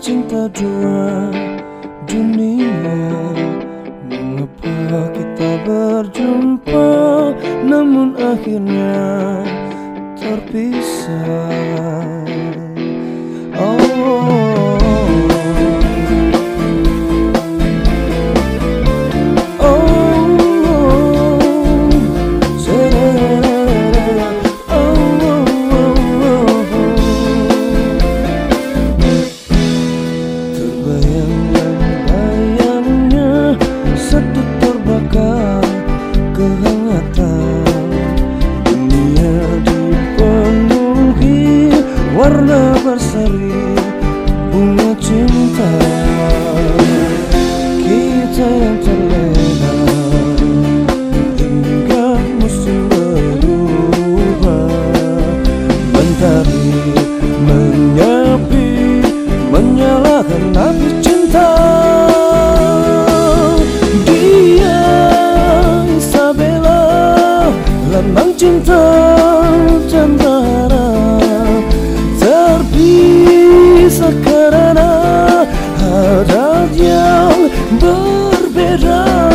cinta dua dunia Mengapa kita berjumpa Namun akhirnya terpisah berseri bunga cinta. Kita yang terlena hingga musim berubah. Mentari menyapi menyalakan api cinta. Dia Isabella lambang cinta Terra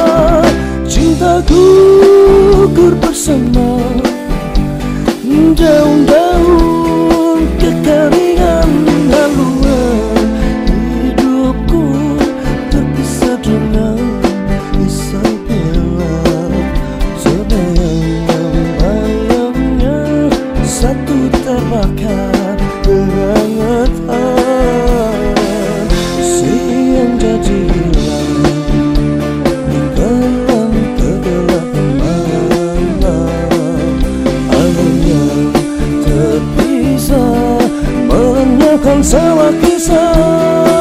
so